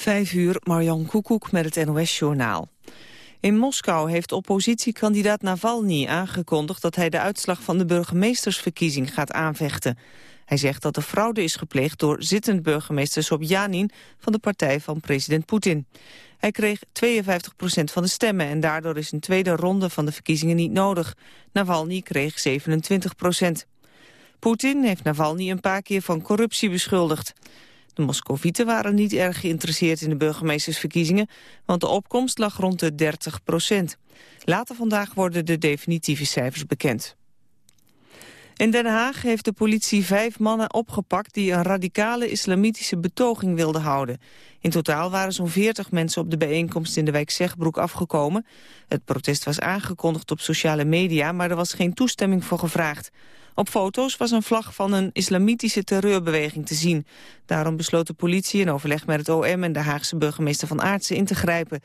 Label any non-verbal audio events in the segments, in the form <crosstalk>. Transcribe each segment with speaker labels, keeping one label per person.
Speaker 1: Vijf uur, Marjan Koekoek met het NOS-journaal. In Moskou heeft oppositiekandidaat Navalny aangekondigd... dat hij de uitslag van de burgemeestersverkiezing gaat aanvechten. Hij zegt dat er fraude is gepleegd door zittend burgemeester Sobjanin... van de partij van president Poetin. Hij kreeg 52% van de stemmen... en daardoor is een tweede ronde van de verkiezingen niet nodig. Navalny kreeg 27% Poetin heeft Navalny een paar keer van corruptie beschuldigd. De Moscovieten waren niet erg geïnteresseerd in de burgemeestersverkiezingen, want de opkomst lag rond de 30 procent. Later vandaag worden de definitieve cijfers bekend. In Den Haag heeft de politie vijf mannen opgepakt die een radicale islamitische betoging wilden houden. In totaal waren zo'n 40 mensen op de bijeenkomst in de wijk Zegbroek afgekomen. Het protest was aangekondigd op sociale media, maar er was geen toestemming voor gevraagd. Op foto's was een vlag van een islamitische terreurbeweging te zien. Daarom besloot de politie in overleg met het OM en de Haagse burgemeester van Aartsen in te grijpen.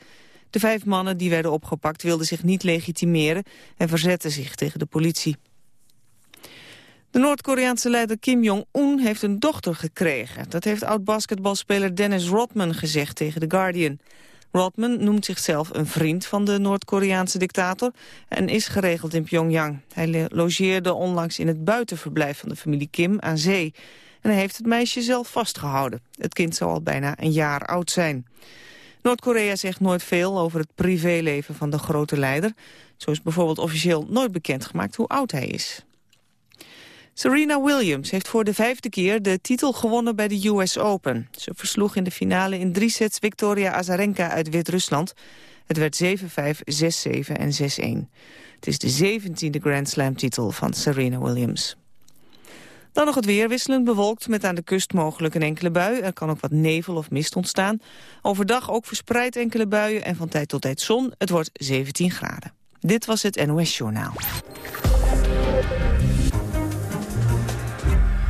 Speaker 1: De vijf mannen die werden opgepakt wilden zich niet legitimeren en verzetten zich tegen de politie. De Noord-Koreaanse leider Kim Jong-un heeft een dochter gekregen. Dat heeft oud-basketbalspeler Dennis Rodman gezegd tegen The Guardian. Rodman noemt zichzelf een vriend van de Noord-Koreaanse dictator... en is geregeld in Pyongyang. Hij logeerde onlangs in het buitenverblijf van de familie Kim aan zee. En hij heeft het meisje zelf vastgehouden. Het kind zou al bijna een jaar oud zijn. Noord-Korea zegt nooit veel over het privéleven van de grote leider. Zo is bijvoorbeeld officieel nooit bekendgemaakt hoe oud hij is. Serena Williams heeft voor de vijfde keer de titel gewonnen bij de US Open. Ze versloeg in de finale in drie sets Victoria Azarenka uit Wit-Rusland. Het werd 7-5, 6-7 en 6-1. Het is de zeventiende Grand Slam titel van Serena Williams. Dan nog het weer wisselend bewolkt met aan de kust mogelijk een enkele bui. Er kan ook wat nevel of mist ontstaan. Overdag ook verspreid enkele buien en van tijd tot tijd zon. Het wordt 17 graden. Dit was het NOS Journaal.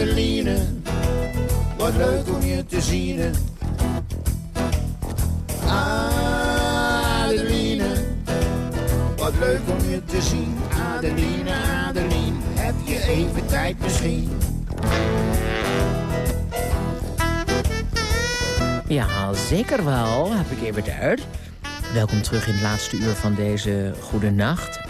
Speaker 2: Adeline, wat leuk om je te zien. Adeline, wat leuk om je te zien. Adeline, Adeline, heb je even tijd misschien?
Speaker 3: Ja, zeker wel. Heb ik even tijd. Welkom terug in het laatste uur van deze goede nacht.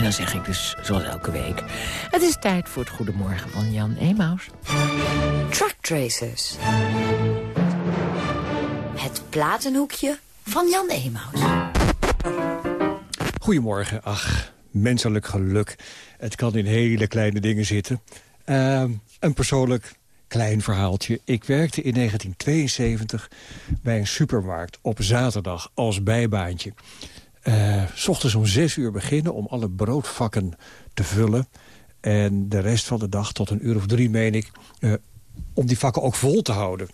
Speaker 3: En dan zeg ik dus, zoals elke week... het is tijd voor het Goedemorgen van Jan Emaus.
Speaker 4: Truck Tracers. Het platenhoekje van Jan Emaus.
Speaker 5: Goedemorgen. Ach, menselijk geluk. Het kan in hele kleine dingen zitten. Uh, een persoonlijk klein verhaaltje. Ik werkte in 1972 bij een supermarkt op zaterdag als bijbaantje. Uh, s ochtends om zes uur beginnen om alle broodvakken te vullen. En de rest van de dag tot een uur of drie, meen ik... Uh, om die vakken ook vol te houden.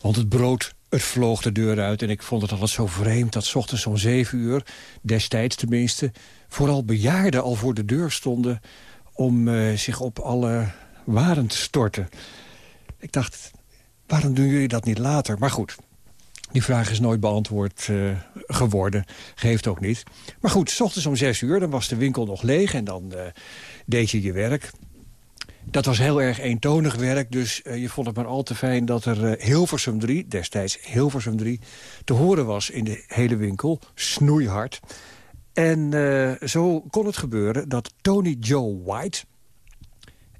Speaker 5: Want het brood, het vloog de deur uit. En ik vond het altijd zo vreemd dat s ochtends om zeven uur... destijds tenminste, vooral bejaarden al voor de deur stonden... om uh, zich op alle waren te storten. Ik dacht, waarom doen jullie dat niet later? Maar goed, die vraag is nooit beantwoord uh, geworden. Geeft ook niet. Maar goed, s ochtends om zes uur, dan was de winkel nog leeg... en dan uh, deed je je werk. Dat was heel erg eentonig werk, dus uh, je vond het maar al te fijn... dat er Hilversum 3, destijds Hilversum 3, te horen was in de hele winkel. Snoeihard. En zo kon het gebeuren dat Tony Joe White...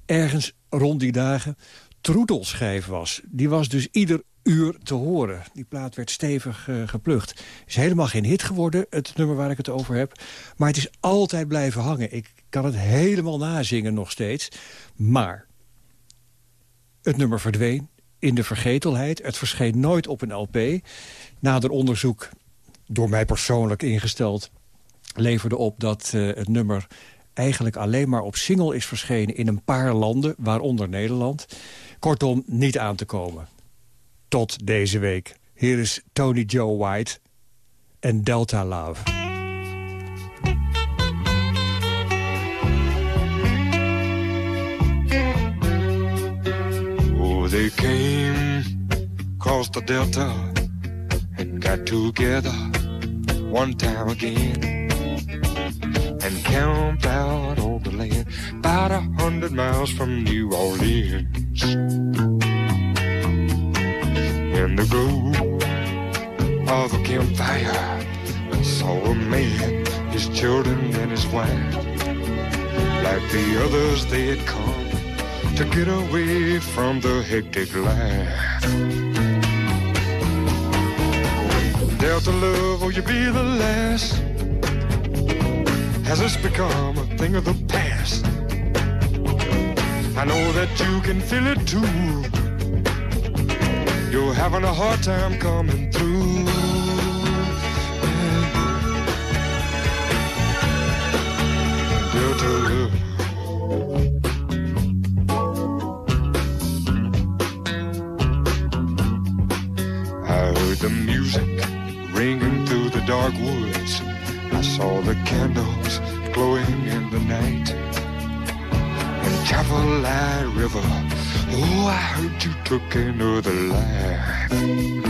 Speaker 5: ergens rond die dagen troetelschijf was. Die was dus ieder uur te horen. Die plaat werd stevig uh, geplukt. Is helemaal geen hit geworden, het nummer waar ik het over heb. Maar het is altijd blijven hangen. Ik kan het helemaal nazingen nog steeds. Maar het nummer verdween in de vergetelheid. Het verscheen nooit op een LP. Nader onderzoek, door mij persoonlijk ingesteld... leverde op dat uh, het nummer eigenlijk alleen maar op single is verschenen... in een paar landen, waaronder Nederland. Kortom, niet aan te komen. Tot deze week. Hier is Tony Joe White en Delta Love.
Speaker 6: Oh, they came across the Delta and got together one time again and camped out on the land about a hundred miles from New Orleans. In the glow of a campfire, I saw a man, his children, and his wife. Like the others, they had come to get away from the hectic life. Delta love, will you be the last? Has this become a thing of the past? I know that you can feel it too. You're having a hard time coming through. I heard the music ringing through the dark woods. I saw the candles glowing in the night. And Chapel River Oh, I heard you took another life. Ooh.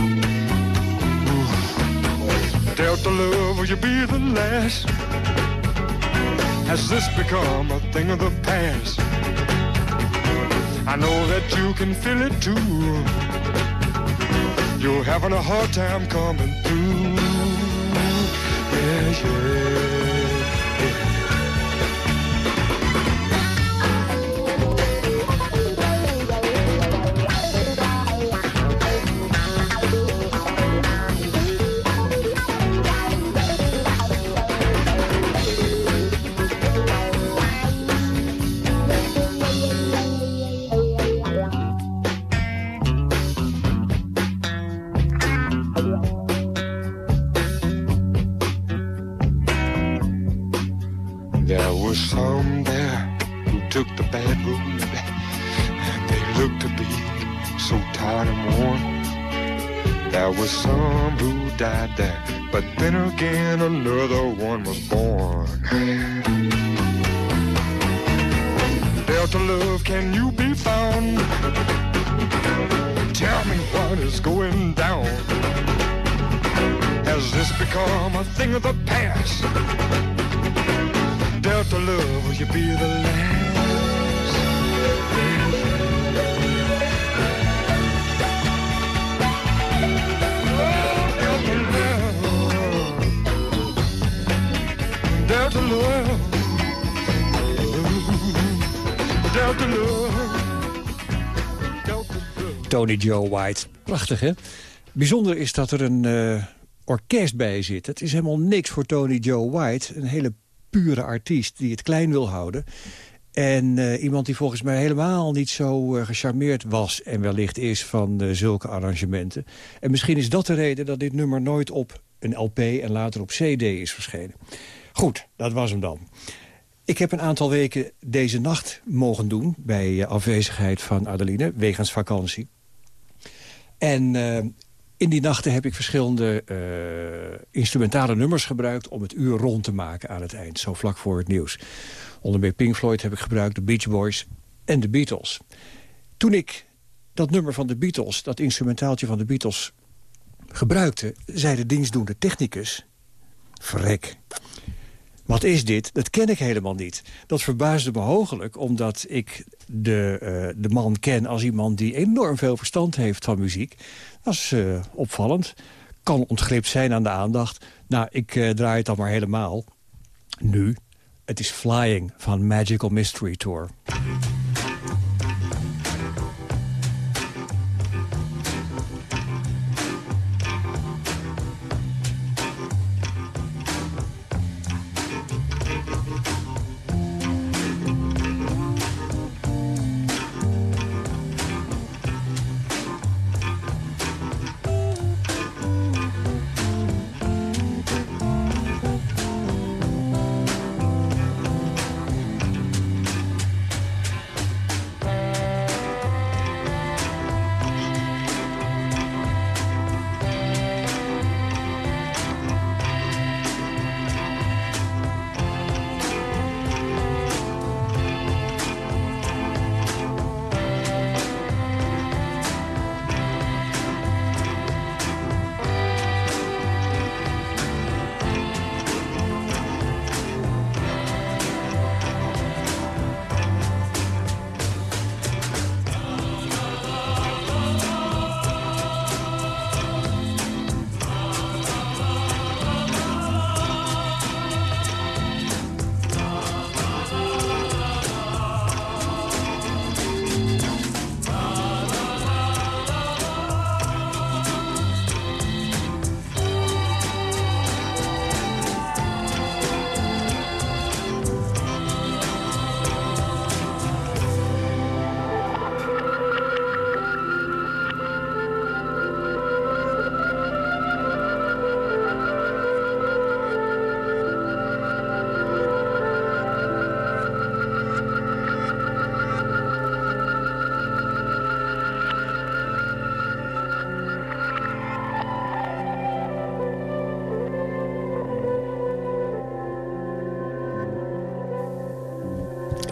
Speaker 6: Delta love, will you be the last? Has this become a thing of the past? I know that you can feel it too. You're having a hard time coming through. Yeah, yeah.
Speaker 5: Tony Joe White. Prachtig, hè? Bijzonder is dat er een uh, orkest bij zit. Het is helemaal niks voor Tony Joe White. Een hele pure artiest die het klein wil houden. En uh, iemand die volgens mij helemaal niet zo uh, gecharmeerd was... en wellicht is van zulke arrangementen. En misschien is dat de reden dat dit nummer nooit op een LP... en later op CD is verschenen. Goed, dat was hem dan. Ik heb een aantal weken deze nacht mogen doen... bij afwezigheid van Adeline, wegens vakantie. En uh, in die nachten heb ik verschillende uh, instrumentale nummers gebruikt... om het uur rond te maken aan het eind, zo vlak voor het nieuws. Onder meer Pink Floyd heb ik gebruikt, de Beach Boys en de Beatles. Toen ik dat nummer van de Beatles, dat instrumentaaltje van de Beatles... gebruikte, zei de dienstdoende technicus... Verrek, wat is dit? Dat ken ik helemaal niet. Dat verbaasde me hoogelijk, omdat ik de, uh, de man ken als iemand die enorm veel verstand heeft van muziek. Dat is uh, opvallend. Kan ontglipt zijn aan de aandacht. Nou, ik uh, draai het dan maar helemaal. Nu, het is Flying van Magical Mystery Tour.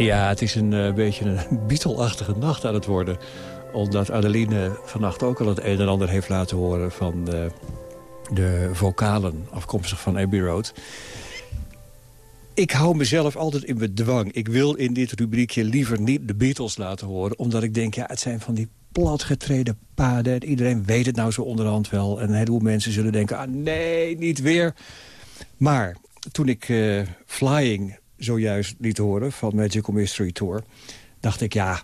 Speaker 7: Ja, het is een uh, beetje een <laughs> Beatle-achtige nacht aan het worden. Omdat Adeline vannacht ook al het een en ander heeft laten horen... van de, de vocalen afkomstig van Abbey Road. Ik hou mezelf altijd in bedwang. Ik wil in dit rubriekje liever niet de Beatles laten horen... omdat ik denk, ja, het zijn van die platgetreden paden. Iedereen weet het nou zo onderhand wel. En een heleboel mensen zullen denken, ah nee, niet weer. Maar toen ik uh, Flying zojuist liet horen van Magical Mystery Tour... dacht ik, ja,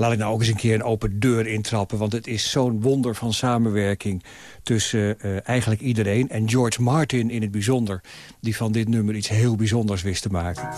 Speaker 7: laat ik nou ook eens een keer een open deur intrappen. Want het is zo'n wonder van samenwerking tussen uh, eigenlijk iedereen. En George Martin in het bijzonder, die van dit nummer iets heel bijzonders wist te maken.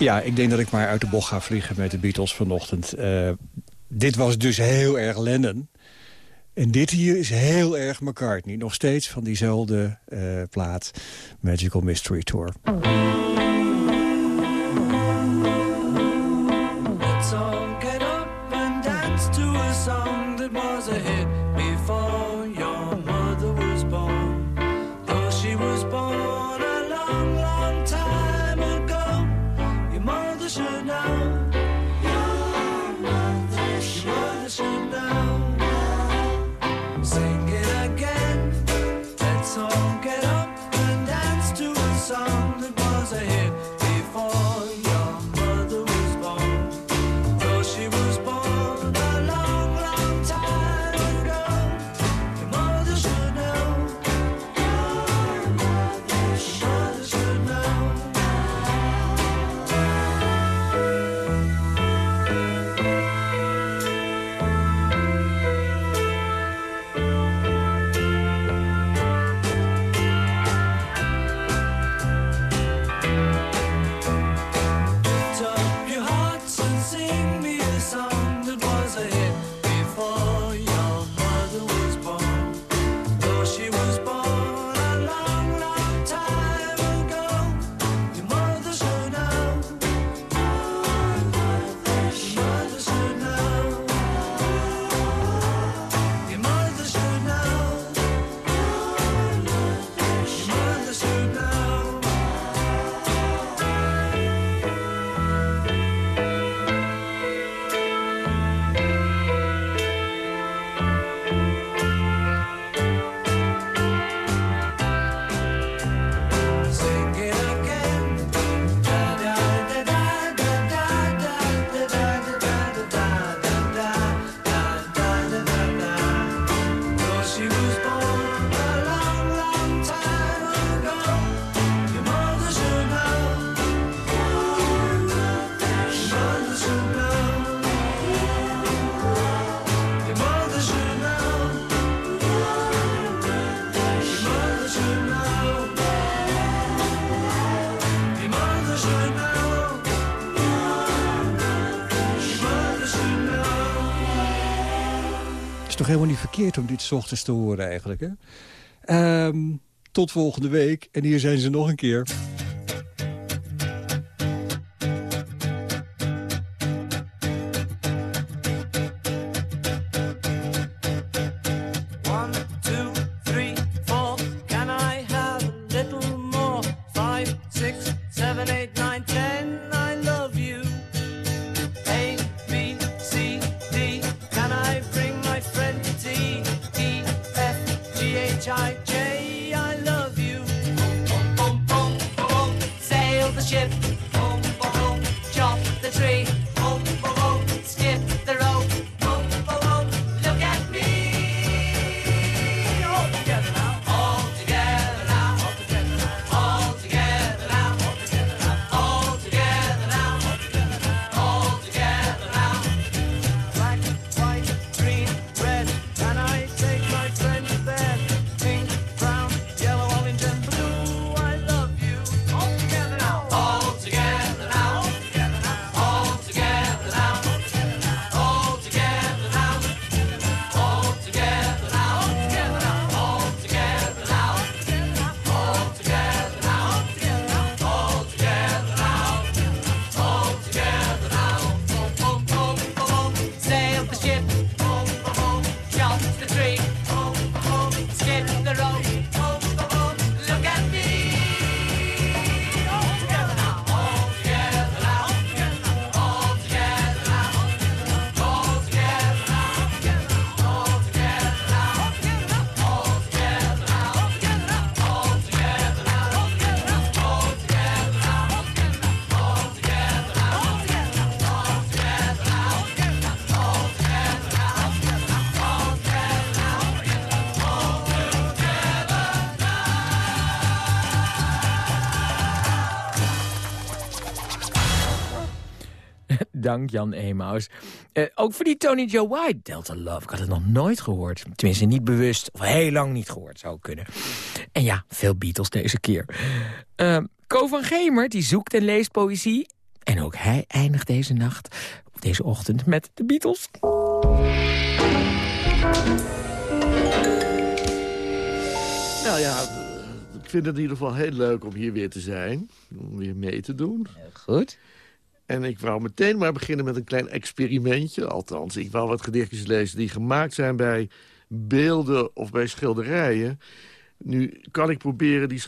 Speaker 8: Ja, ik denk dat ik maar uit de bocht ga vliegen met de Beatles vanochtend. Eh, dit was dus heel erg Lennon. En dit hier is heel erg McCartney. Nog steeds van diezelfde eh, plaat Magical Mystery Tour. helemaal niet verkeerd om dit ochtends te horen eigenlijk. Hè? Ehm, tot volgende week. En hier zijn ze nog een keer.
Speaker 3: Dank Jan Emaus. Eh, ook voor die Tony Joe White, Delta Love. Ik had het nog nooit gehoord. Tenminste, niet bewust. Of heel lang niet gehoord zou kunnen. En ja, veel Beatles deze keer. Uh, Ko van Gemer, die zoekt en leest poëzie. En ook hij eindigt deze nacht, of deze ochtend, met de Beatles.
Speaker 9: Nou ja, ik vind het in ieder geval heel leuk om hier weer te zijn. Om weer mee te doen.
Speaker 3: Goed.
Speaker 9: En ik wou meteen maar beginnen met een klein experimentje. Althans, ik wou wat gedichtjes lezen die gemaakt zijn bij beelden of bij schilderijen. Nu kan ik proberen die,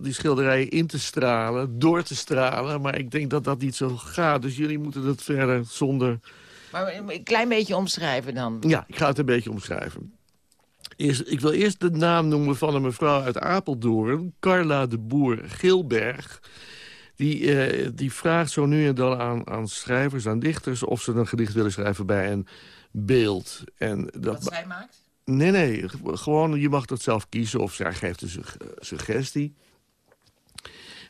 Speaker 9: die schilderijen in te stralen, door te stralen. Maar ik denk dat dat niet zo gaat. Dus jullie moeten dat verder zonder...
Speaker 3: Maar een klein beetje omschrijven dan.
Speaker 9: Ja, ik ga het een beetje omschrijven. Eerst, ik wil eerst de naam noemen van een mevrouw uit Apeldoorn. Carla de Boer Gilberg. Die, eh, die vraagt zo nu en dan aan, aan schrijvers, aan dichters... of ze een gedicht willen schrijven bij een beeld. En dat
Speaker 3: Wat zij maakt?
Speaker 9: Nee, nee. Gewoon, je mag dat zelf kiezen of zij geeft een suggestie.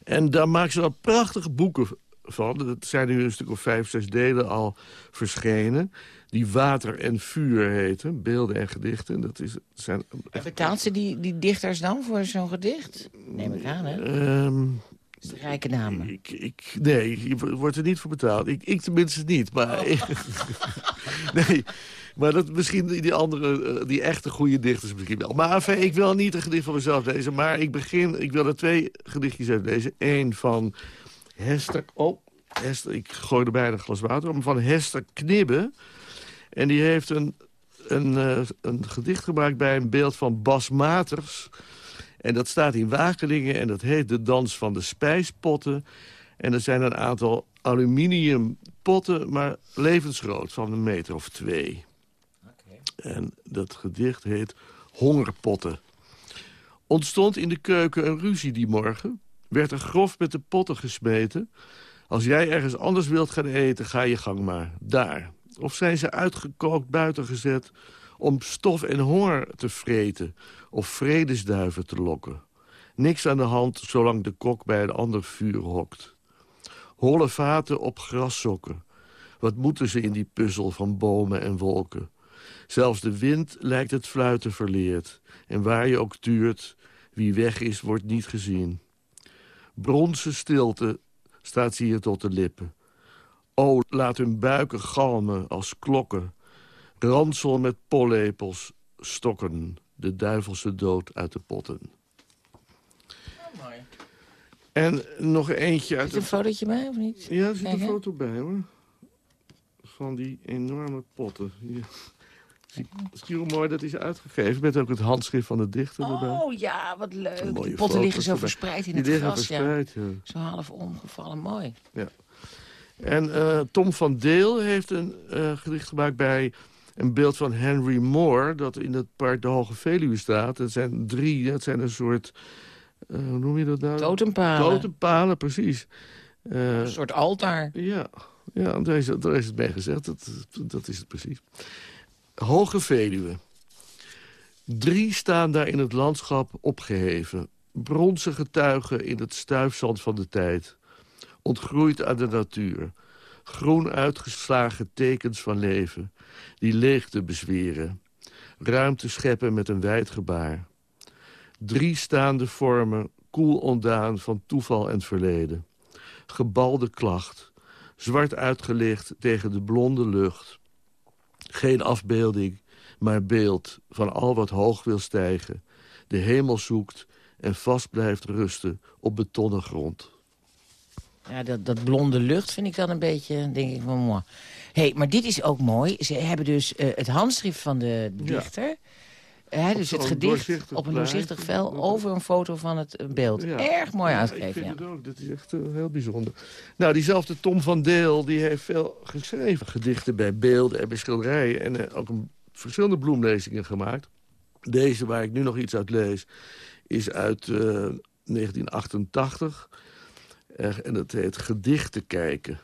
Speaker 9: En daar maakt ze wel prachtige boeken van. Dat zijn nu een stuk of vijf, zes delen al verschenen. Die Water en Vuur heten. Beelden en gedichten. Dat is, zijn
Speaker 3: Betaalt ze die, die dichters dan voor zo'n gedicht? Neem ik aan, hè?
Speaker 9: Um,
Speaker 3: is de rijke namen.
Speaker 9: Ik, ik, nee, je wordt er niet voor betaald. Ik, ik tenminste niet. Maar,
Speaker 3: Oh. <laughs>
Speaker 9: nee, maar dat misschien die andere, die echte goede dichters misschien wel. Maar enfin, ik wil niet een gedicht van mezelf lezen. Maar ik begin, ik wil er twee gedichtjes uit lezen. Eén van Hester... Oh, Hester, ik gooi er bijna een glas water om. Van Hester Knibbe. En die heeft een, een, uh, een gedicht gemaakt bij een beeld van Bas Maters... En dat staat in Wageningen en dat heet de dans van de spijspotten. En er zijn een aantal aluminium potten, maar levensgroot, van een meter of twee. Okay. En dat gedicht heet Hongerpotten. Ontstond in de keuken een ruzie die morgen. Werd er grof met de potten gesmeten. Als jij ergens anders wilt gaan eten, ga je gang maar. Daar. Of zijn ze uitgekookt buiten gezet om stof en honger te vreten of vredesduiven te lokken. Niks aan de hand zolang de kok bij een ander vuur hokt. Holle vaten op grassokken. Wat moeten ze in die puzzel van bomen en wolken? Zelfs de wind lijkt het fluiten verleerd. En waar je ook tuurt, wie weg is, wordt niet gezien. Bronzen stilte staat ze hier tot de lippen. O, laat hun buiken galmen als klokken. Ransel met pollepels, stokken, de duivelse dood uit de potten.
Speaker 3: Oh, mooi.
Speaker 9: En nog eentje uit...
Speaker 3: Is er een fotootje bij, of niet?
Speaker 9: Ja, er zit
Speaker 3: Kijk,
Speaker 9: een foto bij, hoor. Van die enorme potten. Zie je hoe mooi dat is uitgegeven? Met ook het handschrift van de dichter erbij.
Speaker 3: Oh ja, wat leuk. Die potten liggen zo
Speaker 9: erbij.
Speaker 3: verspreid in
Speaker 9: Die
Speaker 3: het gras. Ja.
Speaker 9: verspreid, ja.
Speaker 3: Zo half omgevallen, mooi.
Speaker 9: Ja. En eh, Tom van Deel heeft een eh, gedicht gemaakt bij een beeld van Henry Moore... dat in het park de Hoge Veluwe staat. Dat zijn drie, dat zijn een soort... eh, hoe noem je dat nou?
Speaker 3: Totempalen.
Speaker 9: Totempalen, precies. Eh,
Speaker 3: Een soort altaar.
Speaker 9: ja, ja daar, is, daar is het bij gezegd. Dat, dat is het precies. Hoge Veluwe. Drie staan daar in het landschap opgeheven. Bronzen getuigen in het stuifzand van de tijd. Ontgroeid aan de natuur. Groen uitgeslagen tekens van leven. Die leegte bezweren. Ruimte scheppen met een wijd gebaar. Drie staande vormen, koel ontdaan van toeval en verleden. Gebalde klacht. Zwart uitgelicht tegen de blonde lucht. Geen afbeelding, maar beeld van al wat hoog wil stijgen. De hemel zoekt en vast blijft rusten op betonnen grond.
Speaker 3: Ja, dat, dat blonde lucht vind ik dan een beetje, denk ik van moi. hey, maar dit is ook mooi. Ze hebben dus eh, het handschrift van de dichter. Hè, dus het gedicht op een doorzichtig vel over een foto van het eh, beeld.
Speaker 9: Ja.
Speaker 3: Erg mooi
Speaker 9: Ja,
Speaker 3: uitgegeven,
Speaker 9: Ik
Speaker 3: ja.
Speaker 9: vind het ook. Dat is echt eh, heel bijzonder. Nou, diezelfde Tom van Deel die heeft veel geschreven. Gedichten bij beelden en bij schilderijen. En ook een, verschillende bloemlezingen gemaakt. Deze waar ik nu nog iets uit lees is uit eh, 1988. En dat heet Gedichten kijken.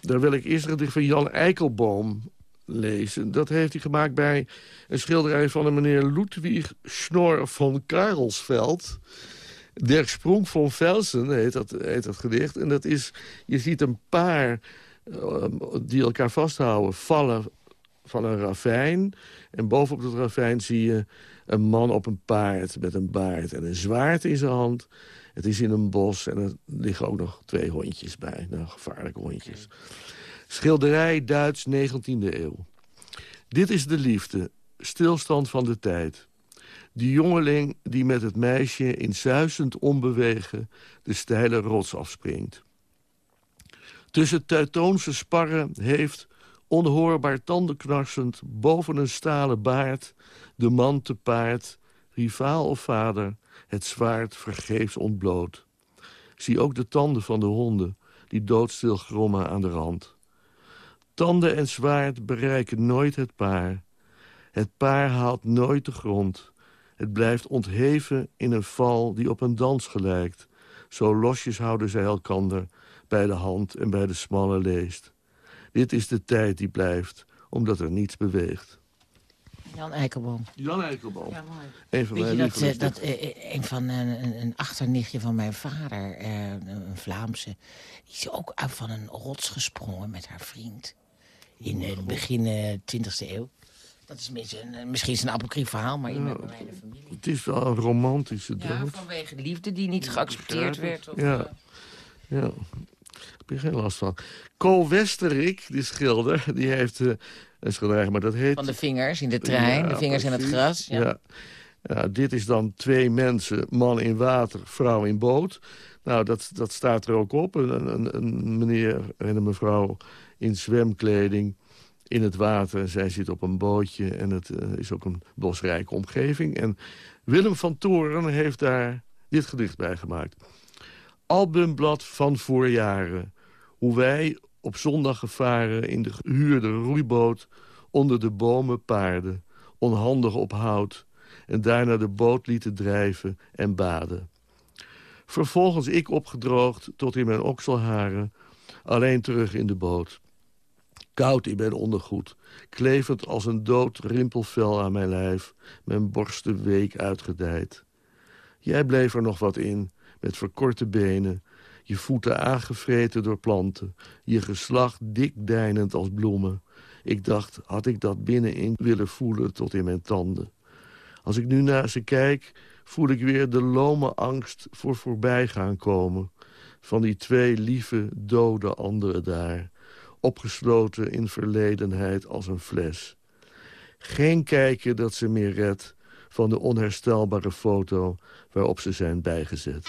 Speaker 9: Daar wil ik eerst een gedicht van Jan Eikelboom lezen. Dat heeft hij gemaakt bij een schilderij van een meneer Ludwig Schnorr van Karelsveld. Der Sprong van Velsen heet dat, heet dat gedicht. En dat is, je ziet een paar eh, die elkaar vasthouden vallen van een ravijn. En bovenop dat ravijn zie je een man op een paard met een baard en een zwaard in zijn hand. Het is in een bos en er liggen ook nog twee hondjes bij. Nou, gevaarlijke hondjes. Schilderij Duits 19e eeuw. Dit is de liefde, stilstand van de tijd. Die jongeling die met het meisje in zuizend onbewegen... de steile rots afspringt. Tussen Teutoonse sparren heeft, onhoorbaar tandenknarsend... boven een stalen baard, de man te paard... rivaal of vader, het zwaard vergeefs ontbloot. Zie ook de tanden van de honden, die doodstil grommen aan de rand. Tanden en zwaard bereiken nooit het paar. Het paar haalt nooit de grond. Het blijft ontheven in een val die op een dans gelijkt. Zo losjes houden zij elkander bij de hand en bij de smalle leest. Dit is de tijd die blijft, omdat er niets beweegt.
Speaker 3: Jan Eikelboom.
Speaker 9: Jan Eikelboom.
Speaker 3: Ja, mooi.
Speaker 9: Een van
Speaker 3: Weet je
Speaker 9: mijn
Speaker 3: dat, eh, dat
Speaker 9: lievelingsdichters.
Speaker 3: eh, een van een, een, achternichtje van mijn vader, eh, een Vlaamse, die is ook uit van een rots gesprongen met haar vriend. In eh, het begin eh 20e eeuw. Dat is misschien een, misschien is een apocrief verhaal, maar in mijn mijn familie.
Speaker 9: Het is wel een romantische dood.
Speaker 3: Ja, vanwege de liefde die niet geaccepteerd werd. Of,
Speaker 9: Ja.
Speaker 3: eh,
Speaker 9: Ja, daar heb je geen last van. Co Westerik, die schilder, die heeft eh, schilderij, maar dat heet...
Speaker 3: van de vingers in de trein,
Speaker 9: Ja,
Speaker 3: de vingers in het gras. Ja.
Speaker 9: Dit is dan twee mensen, man in water, vrouw in boot. Nou, dat, dat staat er ook op. Een, een, een meneer en een mevrouw in zwemkleding in het water. En zij zit op een bootje en het eh, is ook een bosrijke omgeving. En Willem van Toren heeft daar dit gedicht bij gemaakt. Albumblad van voorjaren. Hoe wij op zondag gevaren in de gehuurde roeiboot... onder de bomen paarden, onhandig op hout... en daarna de boot lieten drijven en baden. Vervolgens ik opgedroogd tot in mijn okselharen... alleen terug in de boot. Koud in mijn ondergoed, klevend als een dood rimpelvel aan mijn lijf... mijn borsten week uitgedijd. Jij bleef er nog wat in, met verkorte benen... je voeten aangevreten door planten... je geslacht dik deinend als bloemen. Ik dacht, had ik dat binnenin willen voelen tot in mijn tanden. Als ik nu naar ze kijk, voel ik weer de lome angst voor voorbijgaan komen... van die twee lieve, dode anderen daar... opgesloten in verledenheid als een fles. Geen kijken dat ze meer redt van de onherstelbare foto waarop ze zijn bijgezet.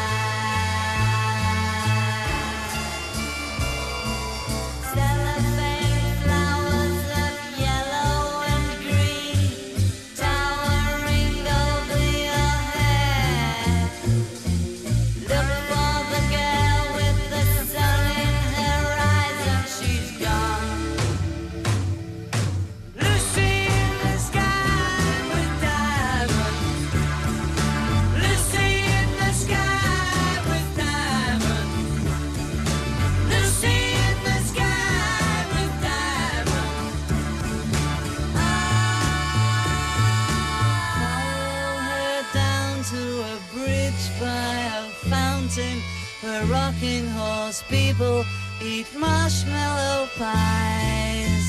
Speaker 7: Where rocking horse people eat marshmallow pies.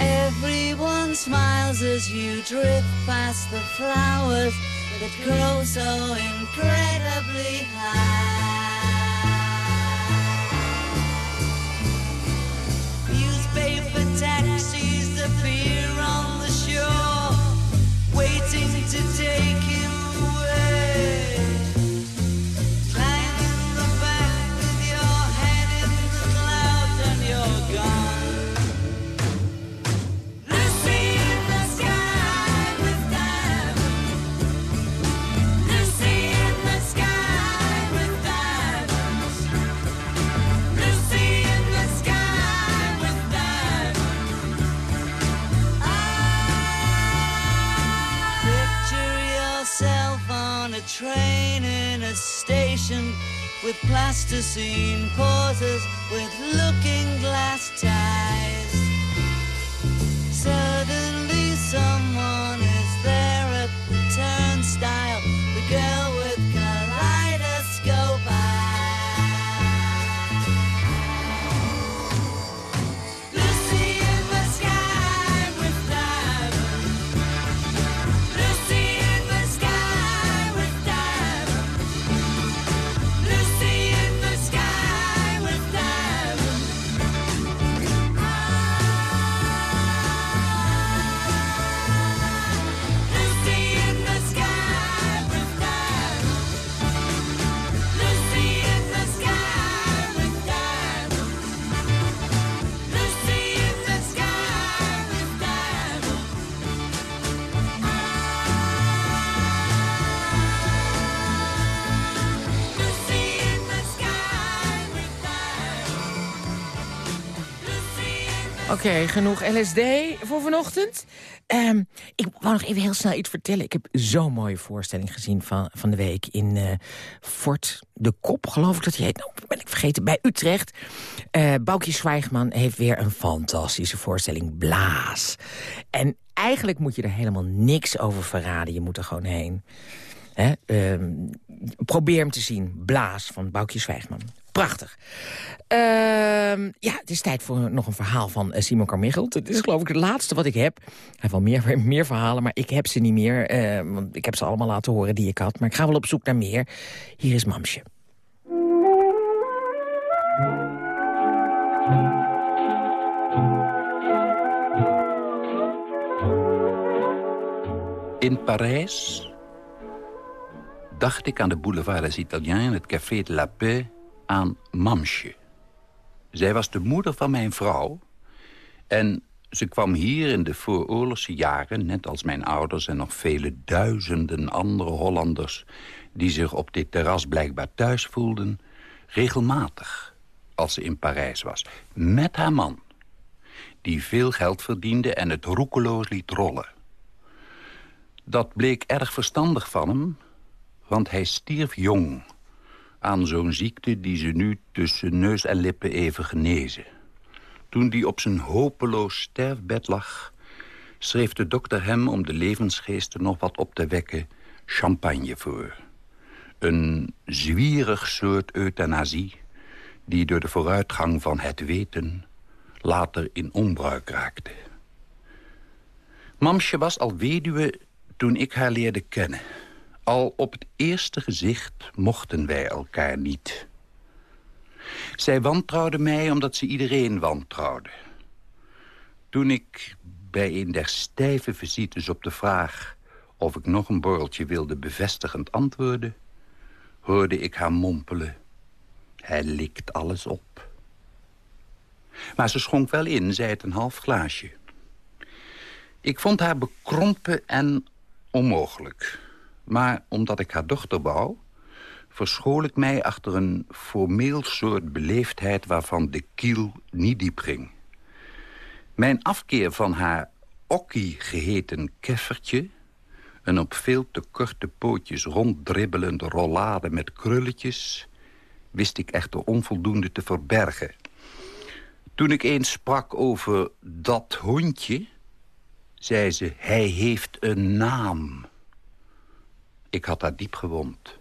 Speaker 7: Everyone smiles as you drift past the flowers that grow so incredibly high. Train in a station with plasticine pauses with looking glass ties. Suddenly someone
Speaker 3: Oké, genoeg LSD voor vanochtend. Ehm, ik wou nog even heel snel iets vertellen. Ik heb zo'n mooie voorstelling gezien van, van de week in eh, Fort de Kop, geloof ik dat hij heet. Nou, ben ik vergeten, bij Utrecht. Eh Boukje Zwijgman heeft weer een fantastische voorstelling, Blaas. En eigenlijk moet je er helemaal niks over verraden. Je moet er gewoon heen. Hè? ehm, probeer hem te zien. Blaas van Boukje Zwijgman. Prachtig. Ehm, ja, het is tijd voor nog een verhaal van eh, Simon Carmichael. Het is geloof ik het laatste wat ik heb. Hij heeft wel meer, <laughs> meer verhalen, maar ik heb ze niet meer. eh, want ik heb ze allemaal laten horen die ik had. Maar ik ga wel op zoek naar meer. Hier is Mamsje.
Speaker 10: In Parijs dacht ik aan de boulevard des Italiens... en het café de la Paix aan Mamsje. Zij was de moeder van mijn vrouw... en ze kwam hier in de vooroorlogse jaren... net als mijn ouders en nog vele duizenden andere Hollanders... die zich op dit terras blijkbaar thuis voelden... regelmatig als ze in Parijs was. Met haar man, die veel geld verdiende en het roekeloos liet rollen. Dat bleek erg verstandig van hem, want hij stierf jong... aan zo'n ziekte die ze nu tussen neus en lippen even genezen. Toen hij op zijn hopeloos sterfbed lag... schreef de dokter hem om de levensgeesten nog wat op te wekken... champagne voor. Een zwierig soort euthanasie... die door de vooruitgang van het weten... later in onbruik raakte. Mamsje was al weduwe toen ik haar leerde kennen. Al op het eerste gezicht mochten wij elkaar niet. Zij wantrouwde mij omdat ze iedereen wantrouwde. Toen ik bij een der stijve visites op de vraag... of ik nog een borreltje wilde bevestigend antwoorden... hoorde ik haar mompelen. Hij likt alles op. Maar ze schonk wel in, zei het een half glaasje. Ik vond haar bekrompen en onmogelijk. Maar omdat ik haar dochter wou... verschool ik mij achter een formeel soort beleefdheid... waarvan de kiel niet diep ging. Mijn afkeer van haar okkie geheten keffertje... een op veel te korte pootjes ronddribbelende rollade met krulletjes... wist ik echter onvoldoende te verbergen. Toen ik eens sprak over dat hondje zei ze, hij heeft een naam. Ik had haar diep gewond.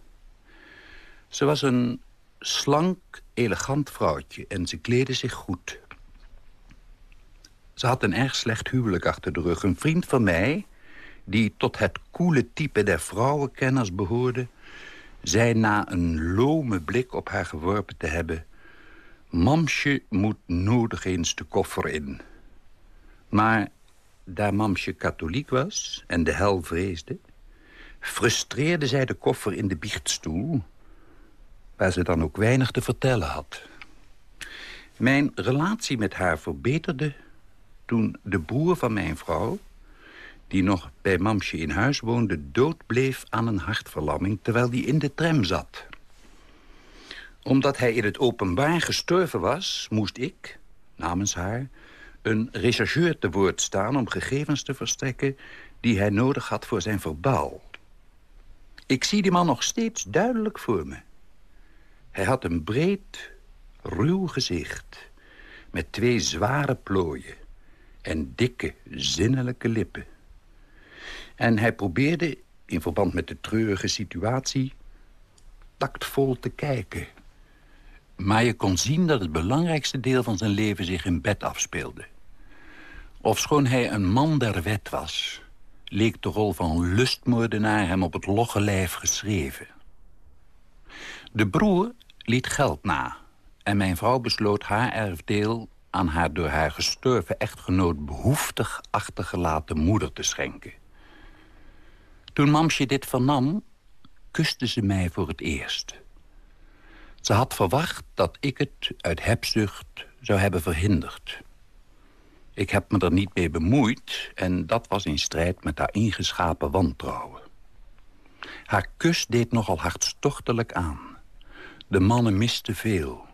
Speaker 10: Ze was een slank, elegant vrouwtje en ze kleedde zich goed. Ze had een erg slecht huwelijk achter de rug. Een vriend van mij, die tot het koele type der vrouwenkenners behoorde... zei na een lome blik op haar geworpen te hebben... Mamsje moet nodig eens de koffer in. Maar daar Mamsje katholiek was en de hel vreesde... frustreerde zij de koffer in de biechtstoel... waar ze dan ook weinig te vertellen had. Mijn relatie met haar verbeterde toen de broer van mijn vrouw... die nog bij Mamsje in huis woonde... dood bleef aan een hartverlamming terwijl die in de tram zat. Omdat hij in het openbaar gestorven was, moest ik, namens haar een rechercheur te woord staan om gegevens te verstrekken... die hij nodig had voor zijn verbaal. Ik zie die man nog steeds duidelijk voor me. Hij had een breed, ruw gezicht... met twee zware plooien en dikke, zinnelijke lippen. En hij probeerde, in verband met de treurige situatie... tactvol te kijken. Maar je kon zien dat het belangrijkste deel van zijn leven zich in bed afspeelde. Ofschoon hij een man der wet was... leek de rol van lustmoordenaar hem op het logge lijf geschreven. De broer liet geld na... en mijn vrouw besloot haar erfdeel aan haar door haar gestorven echtgenoot behoeftig achtergelaten moeder te schenken. Toen mamsje dit vernam, kuste ze mij voor het eerst. Ze had verwacht dat ik het uit hebzucht zou hebben verhinderd. Ik heb me er niet mee bemoeid en dat was in strijd met haar ingeschapen wantrouwen. Haar kus deed nogal hartstochtelijk aan. De mannen misten veel.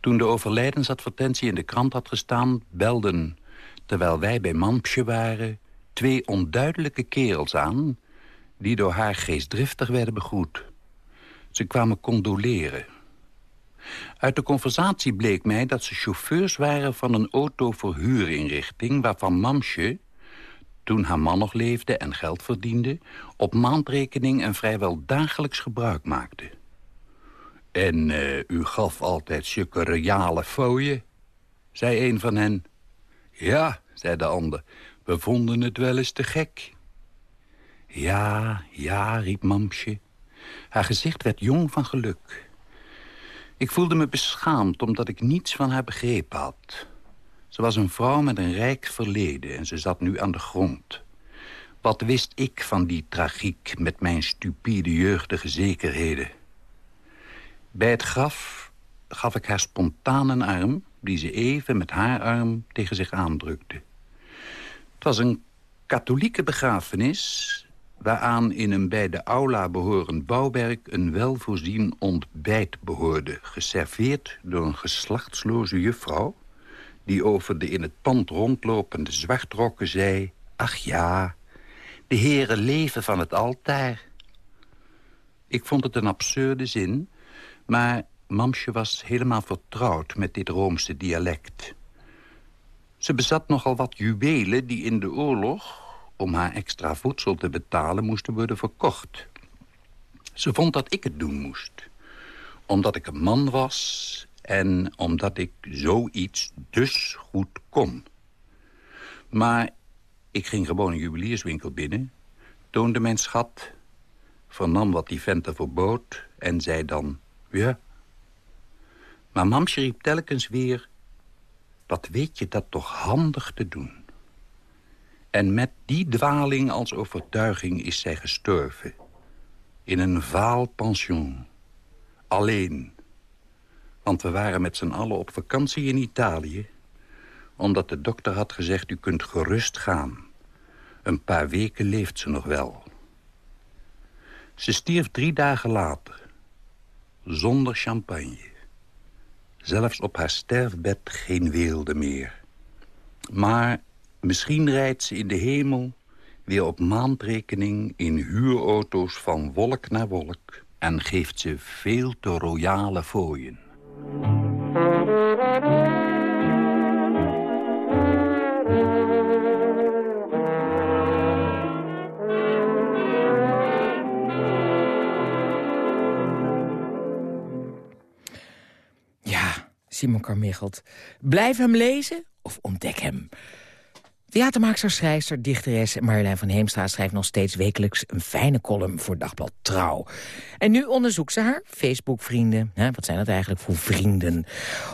Speaker 10: Toen de overlijdensadvertentie in de krant had gestaan... belden, terwijl wij bij Mampje waren... twee onduidelijke kerels aan... die door haar geestdriftig werden begroet. Ze kwamen condoleren. Uit de conversatie bleek mij dat ze chauffeurs waren... van een autoverhuurinrichting waarvan Mamsje toen haar man nog leefde en geld verdiende... op maandrekening en vrijwel dagelijks gebruik maakte. En uh, u gaf altijd zulke reale fooien, zei een van hen. Ja, zei de ander, we vonden het wel eens te gek. Ja, ja, riep Mamsje. Haar gezicht werd jong van geluk. Ik voelde me beschaamd omdat ik niets van haar begrepen had. Ze was een vrouw met een rijk verleden en ze zat nu aan de grond. Wat wist ik van die tragiek met mijn stupide jeugdige zekerheden? Bij het graf gaf ik haar spontaan een arm... die ze even met haar arm tegen zich aandrukte. Het was een katholieke begrafenis... waaraan in een bij de aula behorend bouwwerk... een welvoorzien ontbijt behoorde... geserveerd door een geslachtsloze juffrouw... die over de in het pand rondlopende zwartrokken zei... ach ja, de heren leven van het altaar. Ik vond het een absurde zin... Maar Mamsje was helemaal vertrouwd met dit Roomse dialect. Ze bezat nogal wat juwelen die in de oorlog... om haar extra voedsel te betalen moesten worden verkocht. Ze vond dat ik het doen moest. Omdat ik een man was en omdat ik zoiets dus goed kon. Maar ik ging gewoon een juwelierswinkel binnen... toonde mijn schat, vernam wat die vent ervoor bood... en zei dan ja. Maar mamsje riep telkens weer... Wat weet je dat toch handig te doen. En met die dwaling als overtuiging is zij gestorven. In een vaal pension. Alleen. Want we waren met z'n allen op vakantie in Italië. Omdat de dokter had gezegd, u kunt gerust gaan. Een paar weken leeft ze nog wel. Ze stierf drie dagen later zonder champagne. Zelfs op haar sterfbed geen weelde meer. Maar misschien rijdt ze in de hemel weer op maandrekening in huurauto's van wolk naar wolk... en geeft ze veel te royale fooien.
Speaker 3: Simon Carmichelt. Blijf hem lezen of ontdek hem. Theatermaakster, schrijfster, dichteres Marjolein van Heemstra schrijft nog steeds wekelijks een fijne column voor Dagblad Trouw. En nu onderzoekt ze haar Facebook-vrienden. Wat zijn dat eigenlijk voor vrienden?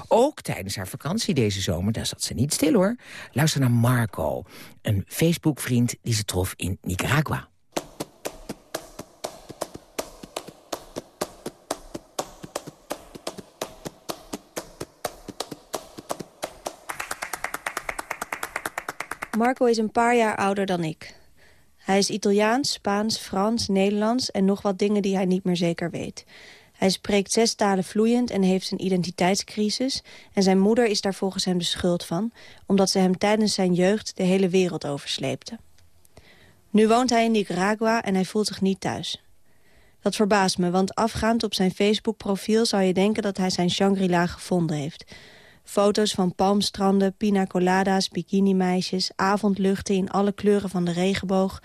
Speaker 3: Ook tijdens haar vakantie deze zomer, daar zat ze niet stil hoor. Luister naar Marco, een Facebook-vriend die ze trof in Nicaragua.
Speaker 11: Marco is een paar jaar ouder dan ik. Hij is Italiaans, Spaans, Frans, Nederlands en nog wat dingen die hij niet meer zeker weet. Hij spreekt zes talen vloeiend en heeft een identiteitscrisis... en zijn moeder is daar volgens hem de schuld van... omdat ze hem tijdens zijn jeugd de hele wereld oversleepte. Nu woont hij in Nicaragua en hij voelt zich niet thuis. Dat verbaast me, want afgaand op zijn Facebook-profiel... zou je denken dat hij zijn Shangri-La gevonden heeft. Foto's van palmstranden, pina colada's, bikinimeisjes... avondluchten in alle kleuren van de regenboog.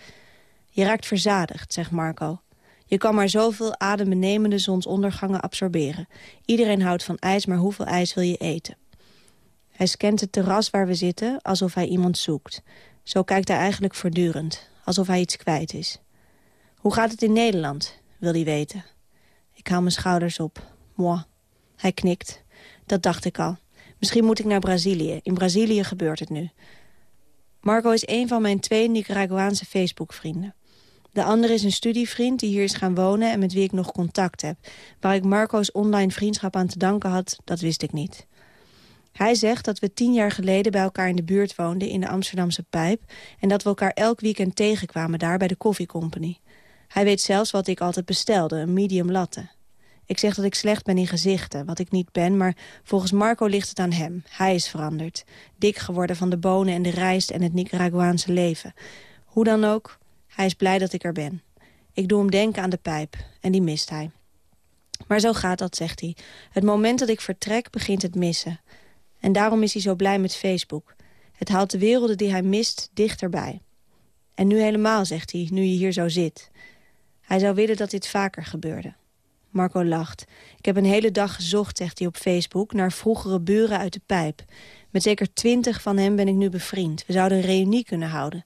Speaker 11: Je raakt verzadigd, zegt Marco. Je kan maar zoveel adembenemende zonsondergangen absorberen. Iedereen houdt van ijs, maar hoeveel ijs wil je eten? Hij scant het terras waar we zitten, alsof hij iemand zoekt. Zo kijkt hij eigenlijk voortdurend, alsof hij iets kwijt is. Hoe gaat het in Nederland, wil hij weten. Ik haal mijn schouders op. Moi. Hij knikt. Dat dacht ik al. Misschien moet ik naar Brazilië. In Brazilië gebeurt het nu. Marco is een van mijn twee Nicaraguaanse Facebook-vrienden. De andere is een studievriend die hier is gaan wonen en met wie ik nog contact heb. Waar ik Marco's online vriendschap aan te danken had, dat wist ik niet. Hij zegt dat we tien jaar geleden bij elkaar in de buurt woonden in de Amsterdamse Pijp... en dat we elkaar elk weekend tegenkwamen daar bij de Coffee Company. Hij weet zelfs wat ik altijd bestelde, een medium latte. Ik zeg dat ik slecht ben in gezichten, wat ik niet ben... maar volgens Marco ligt het aan hem. Hij is veranderd. Dik geworden van de bonen en de rijst en het Nicaraguaanse leven. Hoe dan ook, hij is blij dat ik er ben. Ik doe hem denken aan de pijp, en die mist hij. Maar zo gaat dat, zegt hij. Het moment dat ik vertrek, begint het missen. En daarom is hij zo blij met Facebook. Het haalt de werelden die hij mist dichterbij. En nu helemaal, zegt hij, nu je hier zo zit. Hij zou willen dat dit vaker gebeurde. Marco lacht. Ik heb een hele dag gezocht, zegt hij op Facebook... naar vroegere buren uit de pijp. Met zeker twintig van hem ben ik nu bevriend. We zouden een reunie kunnen houden.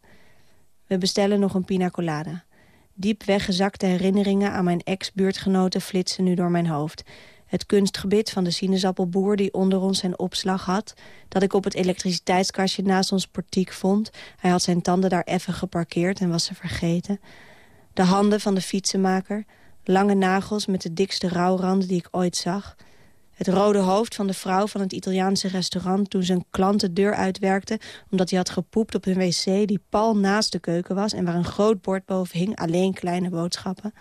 Speaker 11: We bestellen nog een pina colada. Diep weggezakte herinneringen aan mijn ex-buurtgenoten flitsen nu door mijn hoofd. Het kunstgebit van de sinaasappelboer die onder ons zijn opslag had... dat ik op het elektriciteitskastje naast ons portiek vond. Hij had zijn tanden daar even geparkeerd en was ze vergeten. De handen van de fietsenmaker. Lange nagels met de dikste rouwranden die ik ooit zag. Het rode hoofd van de vrouw van het Italiaanse restaurant... toen zijn klant de deur uitwerkte omdat hij had gepoept op hun wc... die pal naast de keuken was en waar een groot bord boven hing... alleen kleine boodschappen.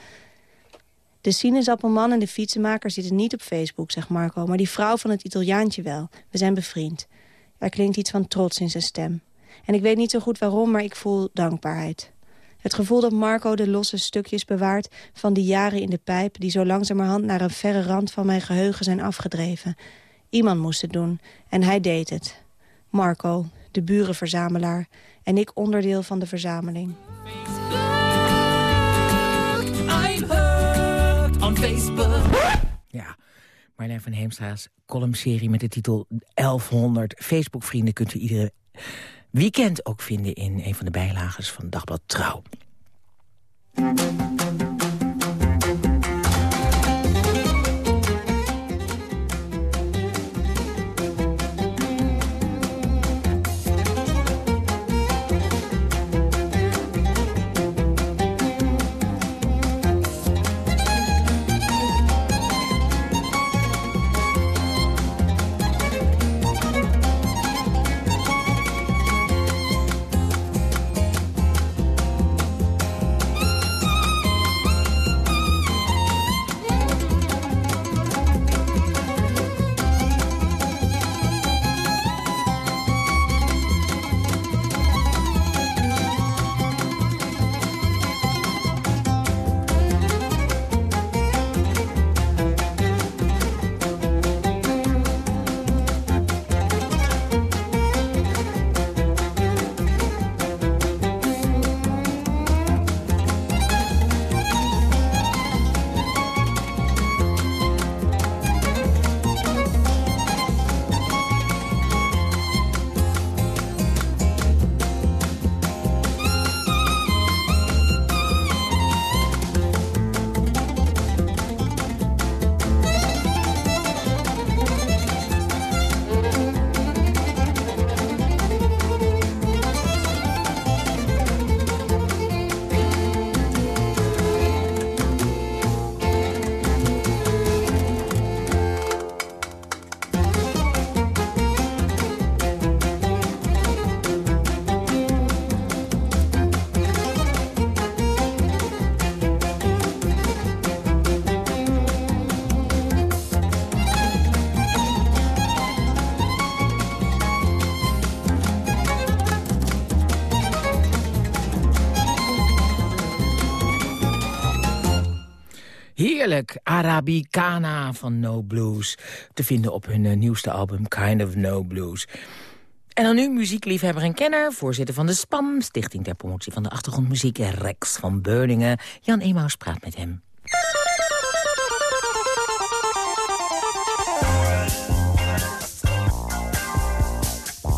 Speaker 11: De sinaasappelman en de fietsenmaker zitten niet op Facebook, zegt Marco... maar die vrouw van het Italiaantje wel. We zijn bevriend. Er klinkt iets van trots in zijn stem. En ik weet niet zo goed waarom, maar ik voel dankbaarheid. Het gevoel dat Marco de losse stukjes bewaart van die jaren in de pijp... die zo langzamerhand naar een verre rand van mijn geheugen zijn afgedreven. Iemand moest het doen en hij deed het. Marco, de burenverzamelaar en ik onderdeel van de verzameling.
Speaker 3: Ja, Marlijn van Heemstra's columnserie met de titel 1100 Facebook-vrienden kunt u iedere weekend ook vinden in een van de bijlagers van Dagblad Trouw. Heerlijk, Arabicana van No Blues. Te vinden op hun eh, nieuwste album Kind of No Blues. En dan nu muziekliefhebber en kenner, voorzitter van de SPAM... Stichting ter Promotie van de Achtergrondmuziek... Rex van Beuningen. Jan Emaus praat met hem.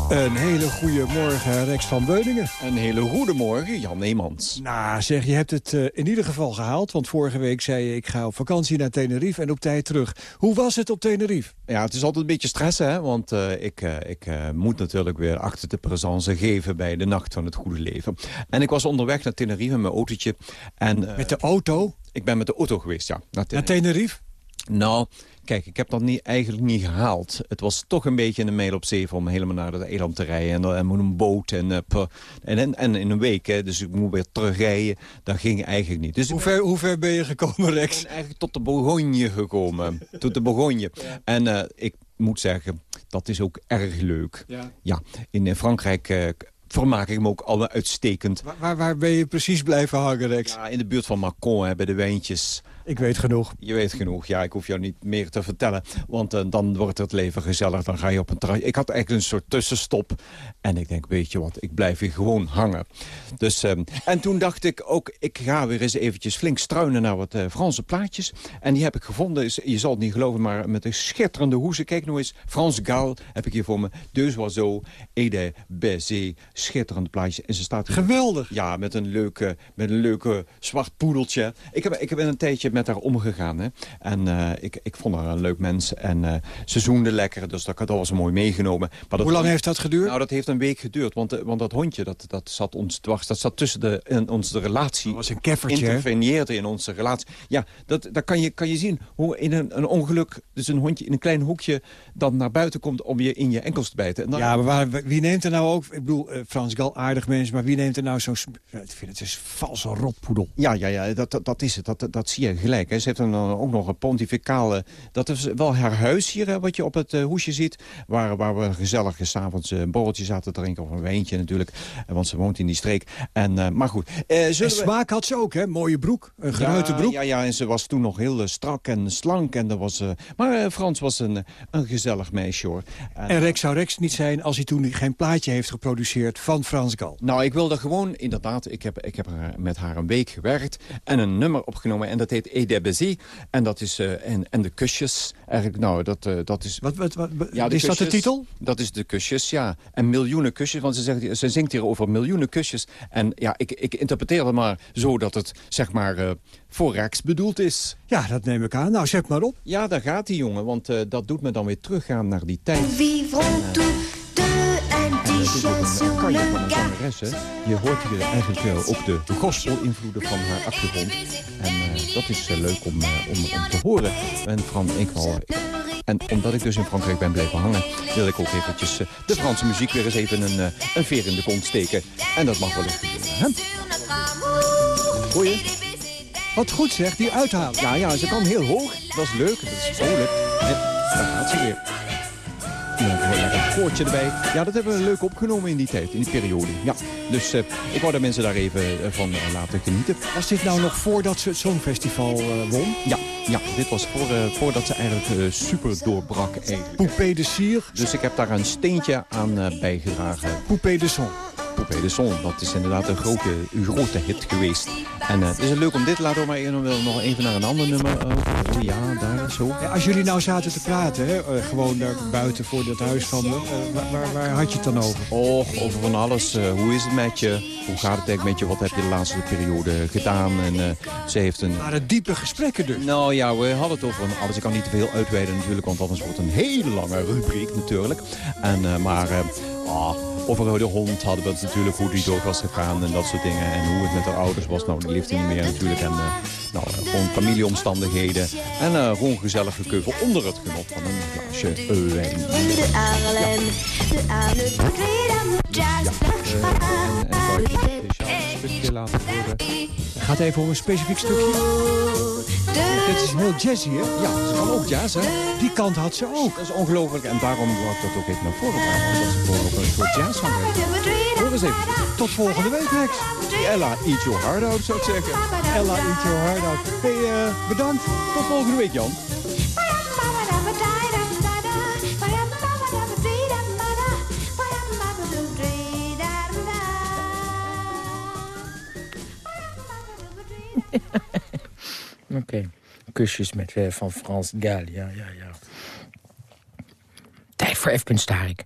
Speaker 5: Een hele goede morgen, Rex van Beuningen.
Speaker 12: Een hele goede morgen, Jan Neemans.
Speaker 5: Nou, zeg, je hebt het uh, in ieder geval gehaald. Want vorige week zei je, ik ga op vakantie naar Tenerife en op tijd terug. Hoe was het op Tenerife?
Speaker 12: Ja, het is altijd een beetje stressen, hè. Want uh, ik, uh, ik moet natuurlijk weer achter de présence geven... bij de Nacht van het Goede Leven. En ik was onderweg naar Tenerife met mijn autootje. En,
Speaker 5: met de auto?
Speaker 12: Ik ben met de auto geweest, ja.
Speaker 5: Naar Tenerife? Naar Tenerife?
Speaker 12: Nou, kijk, ik heb dat niet, eigenlijk niet gehaald. Het was toch een beetje een mail op zeven om helemaal naar het eiland te rijden. En, en moet een boot en, uh, en, en, in een week, hè, dus ik moet weer terugrijden. Dat ging eigenlijk niet. Dus
Speaker 5: hoe, ver, hoe ver ben je gekomen, Rex?
Speaker 12: Ik ben eigenlijk tot de Bourgogne gekomen. <laughs> tot de Bourgogne. Ja. En uh, ik moet zeggen, dat is ook erg leuk.
Speaker 5: Ja,
Speaker 12: ja in Frankrijk... Uh, vermaak ik me ook allemaal uitstekend.
Speaker 5: Waar, waar, waar, ben je precies blijven hangen, Rex?
Speaker 12: Ja, in de buurt van Macon, hè, bij de wijntjes.
Speaker 5: Ik weet genoeg.
Speaker 12: Je weet genoeg. Ja, ik hoef jou niet meer te vertellen. Want uh, dan wordt het leven gezellig. Dan ga je op een terras. Ik had eigenlijk een soort tussenstop. En ik denk, weet je wat, ik blijf hier gewoon hangen. Dus, uh, en toen dacht ik ook, ik ga weer eens eventjes flink struinen naar wat uh, Franse plaatjes. En die heb ik gevonden. Je zal het niet geloven, maar met een schitterende hoesen. Kijk nou eens, Frans Gal heb ik hier voor me. Deux oiseaux, Ede, Baiser. Schitterende plaatjes. En ze staat
Speaker 5: Geweldig.
Speaker 12: Ja, met een leuke, met een leuke zwart poedeltje. Ik heb, ik heb een tijdje met haar omgegaan. Hè. En uh, ik, ik vond haar een leuk mens. En uh, ze zoende lekker, dus dat, dat was mooi meegenomen.
Speaker 5: Maar Hoe lang heeft dat geduurd?
Speaker 12: Nou, dat heeft een week geduurd. Want, uh, want dat hondje, dat, dat zat ons dwars. Dat zat tussen de, in onze relatie.
Speaker 5: Dat was een keffertje,
Speaker 12: Interveneerde in onze relatie. Ja, dat, dat kan, je, kan je zien. Hoe in een, een ongeluk, dus een hondje in een klein hoekje... dan naar buiten komt om je in je enkels te bijten. En dan...
Speaker 5: Ja, maar waar, wie neemt er nou ook... Ik bedoel, Frans Gal, aardig mens. Maar wie neemt er nou zo'n... Ik vind het dus valse rotpoedel.
Speaker 12: Ja, ja, ja dat, dat, dat is het. Dat, dat zie je gelijk. Hè. Ze heeft een, ook nog een pontificale... Dat is wel haar huis hier, hè, wat je op het uh, hoesje ziet. Waar, waar we gezellig s'avonds een borreltje zaten te drinken. Of een wijntje natuurlijk. Want ze woont in die streek. En, maar goed.
Speaker 5: En smaak had ze ook, hè? Mooie broek. Een geruite broek.
Speaker 12: Ja, ja, en ze was toen nog heel strak en slank. En er was, maar Frans was een, een gezellig meisje, hoor.
Speaker 5: En, en, Rex zou Rex niet zijn als hij toen geen plaatje heeft geproduceerd van Frans Gal.
Speaker 12: Nou, ik wilde gewoon, inderdaad... Ik heb, ik heb met haar een week gewerkt en een nummer opgenomen. En dat heet Edebezi. En dat is uh, en, en de kusjes. Eigenlijk, nou, dat, uh, dat is...
Speaker 5: Wat, wat, wat, ja, is kusjes, dat de titel?
Speaker 12: Dat is de kusjes, ja. En miljoenen kusjes, want ze, zegt, ze zingt hier over miljoenen kusjes. En ja, ik, ik interpreteer het maar zo dat het, zeg maar, uh, voor Rex bedoeld is.
Speaker 5: Ja, dat neem ik aan. Nou, zet maar op.
Speaker 12: Ja, daar gaat die jongen, want dat doet me dan weer teruggaan naar die tijd. kan je van? Je hoort hier eigenlijk uh, ook de gospel-invloeden van haar achtergrond. En uh, dat is uh, leuk om, om, te horen. En Fran, ik. En omdat ik dus in Frankrijk ben blijven hangen... wil ik ook eventjes de Franse muziek weer eens even een, een veer in de kont steken. En dat mag wel?
Speaker 5: Wat goed zeg, die uithalen.
Speaker 12: Ja, ja, ze kan heel hoog. Dat is leuk, dat is vrolijk. En daar gaat ze weer. Een koortje erbij. Ja, dat hebben we leuk opgenomen in die tijd, in die periode. Ja, dus uh, ik wou de mensen daar even uh, van uh, laten genieten.
Speaker 5: Was dit nou nog voordat ze het Songfestival won?
Speaker 12: Ja, ja, dit was voor, voordat ze eigenlijk super doorbrak. Eigenlijk.
Speaker 5: Poupée de Cire.
Speaker 12: Dus ik heb daar een steentje aan bijgedragen.
Speaker 5: Poupée de Son.
Speaker 12: Poupée de Son, dat is inderdaad een grote, een grote hit geweest. En uh, het is leuk om dit te laten horen, maar wil nog even naar een ander nummer. Uh, oh ja, daar, zo.
Speaker 5: Ja, als jullie nou zaten te praten, hè, uh, gewoon daar buiten voor dat huis van me, waar, waar, waar, had je het dan over?
Speaker 12: Och, over van alles. hoe is het met je? Hoe gaat het eigenlijk met je? Wat heb je de laatste periode gedaan? En ze heeft een...
Speaker 5: Maar diepe gesprekken dus?
Speaker 12: Nou ja, we hadden het over van alles. Ik kan niet te veel uitweiden natuurlijk, want anders wordt een hele lange rubriek natuurlijk. En, maar... Oh, over de hond hadden we natuurlijk, hoe die dood was gegaan en dat soort dingen. En hoe het met haar ouders was. Nou, die leefde niet meer natuurlijk. En uh, nou, gewoon familieomstandigheden. En uh, gewoon gezellige keuken onder het genot van een glaasje wijn.
Speaker 5: Gaat even om een specifiek stukje. Dit is heel jazzy, hè?
Speaker 12: Ja, ze kan ook jazz, hè?
Speaker 5: Die kant had ze ook.
Speaker 12: Dat is ongelooflijk. En daarom wou ik dat ook even naar voren brengen. Omdat ze gewoon ook een soort jazz van heeft. Hoor eens even.
Speaker 5: Tot volgende week, Rex.
Speaker 12: Ella, eat your heart out, zou ik zeggen.
Speaker 5: Ella, eat your heart uh,
Speaker 12: bedankt. Tot volgende week, Jan. <laughs>
Speaker 3: Oké. Kusjes met eh, van Frans Gal. Ja, ja, ja. Tijd voor F. Starik.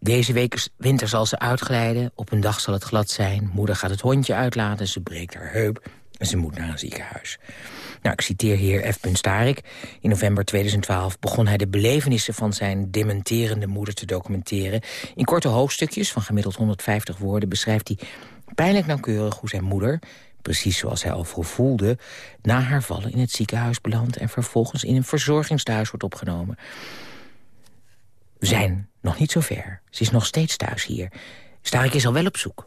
Speaker 3: Deze week winter zal ze uitglijden. Op een dag zal het glad zijn. Moeder gaat het hondje uitlaten. Ze breekt haar heup. Ze moet naar een ziekenhuis. Nou, ik citeer hier F. Starik. In november 2012 begon hij de belevenissen van zijn dementerende moeder te documenteren. In korte hoofdstukjes van gemiddeld 150 woorden beschrijft hij pijnlijk nauwkeurig hoe zijn moeder, precies zoals hij al voelde, na haar vallen in het ziekenhuis belandt en vervolgens in een verzorgingstehuis wordt opgenomen. We zijn nog niet zo ver. Ze is nog steeds thuis hier. Starik is al wel op zoek.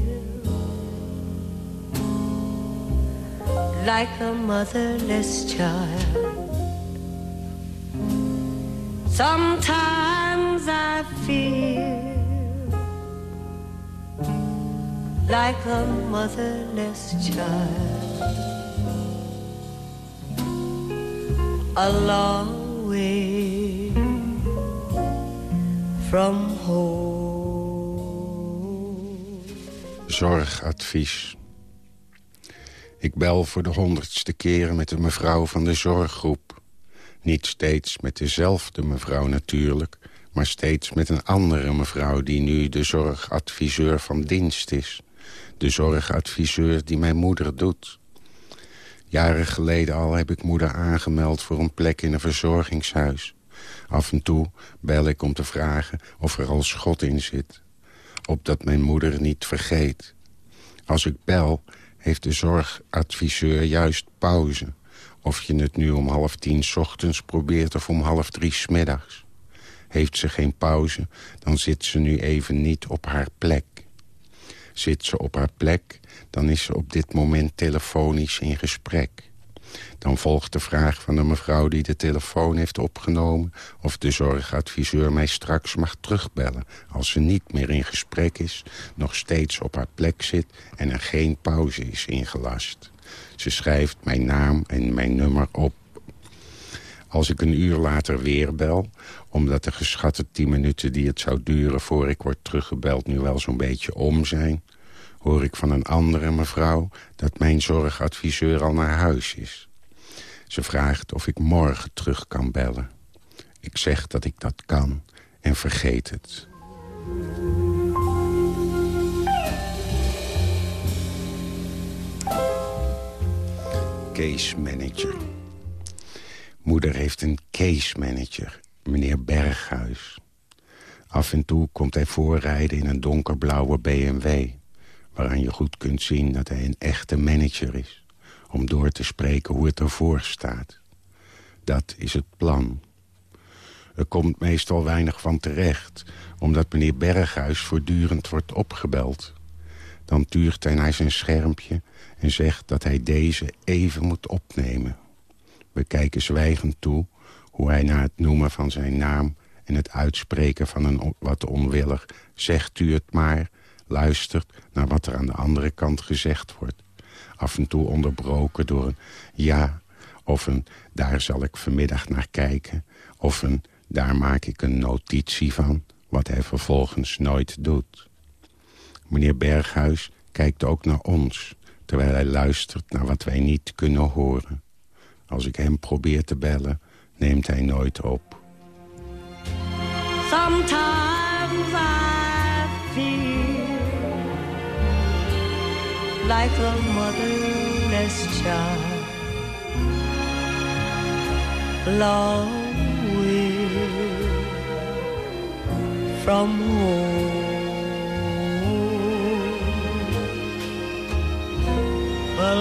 Speaker 7: like a motherless child. Sometimes I feel like a motherless child. A long way from home.
Speaker 13: Zorgadvies. Ik bel voor de honderdste keer met de mevrouw van de zorggroep. Niet steeds met dezelfde mevrouw natuurlijk... maar steeds met een andere mevrouw die nu de zorgadviseur van dienst is. De zorgadviseur die mijn moeder doet. Jaren geleden al heb ik moeder aangemeld voor een plek in een verzorgingshuis. Af en toe bel ik om te vragen of er al schot in zit. Opdat mijn moeder niet vergeet. Als ik bel, heeft de zorgadviseur juist pauze. Of je het nu om half tien ochtends probeert of om half drie 's middags. Heeft ze geen pauze, dan zit ze nu even niet op haar plek. Zit ze op haar plek, dan is ze op dit moment telefonisch in gesprek. Dan volgt de vraag van de mevrouw die de telefoon heeft opgenomen... of de zorgadviseur mij straks mag terugbellen... als ze niet meer in gesprek is, nog steeds op haar plek zit... en er geen pauze is ingelast. Ze schrijft mijn naam en mijn nummer op. Als ik een uur later weer bel... omdat de geschatte tien minuten die het zou duren... voor ik word teruggebeld nu wel zo'n beetje om zijn... hoor ik van een andere mevrouw dat mijn zorgadviseur al naar huis is. Ze vraagt of ik morgen terug kan bellen. Ik zeg dat ik dat kan en vergeet het. Case manager. Moeder heeft een case manager, meneer Berghuis. Af en toe komt hij voorrijden in een donkerblauwe BMW... waaraan je goed kunt zien dat hij een echte manager is... om door te spreken hoe het ervoor staat. Dat is het plan. Er komt meestal weinig van terecht... omdat meneer Berghuis voortdurend wordt opgebeld. Dan tuurt hij naar zijn schermpje en zegt dat hij deze even moet opnemen. We kijken zwijgend toe hoe hij na het noemen van zijn naam... en het uitspreken van een wat onwillig zegt u het maar... luistert naar wat er aan de andere kant gezegd wordt. Af en toe onderbroken door een ja of een daar zal ik vanmiddag naar kijken... of een daar maak ik een notitie van, wat hij vervolgens nooit doet. Meneer Berghuis kijkt ook naar ons terwijl hij luistert naar wat wij niet kunnen horen. Als ik hem probeer te bellen, neemt hij nooit op.
Speaker 7: like a motherless child. Long way from home. A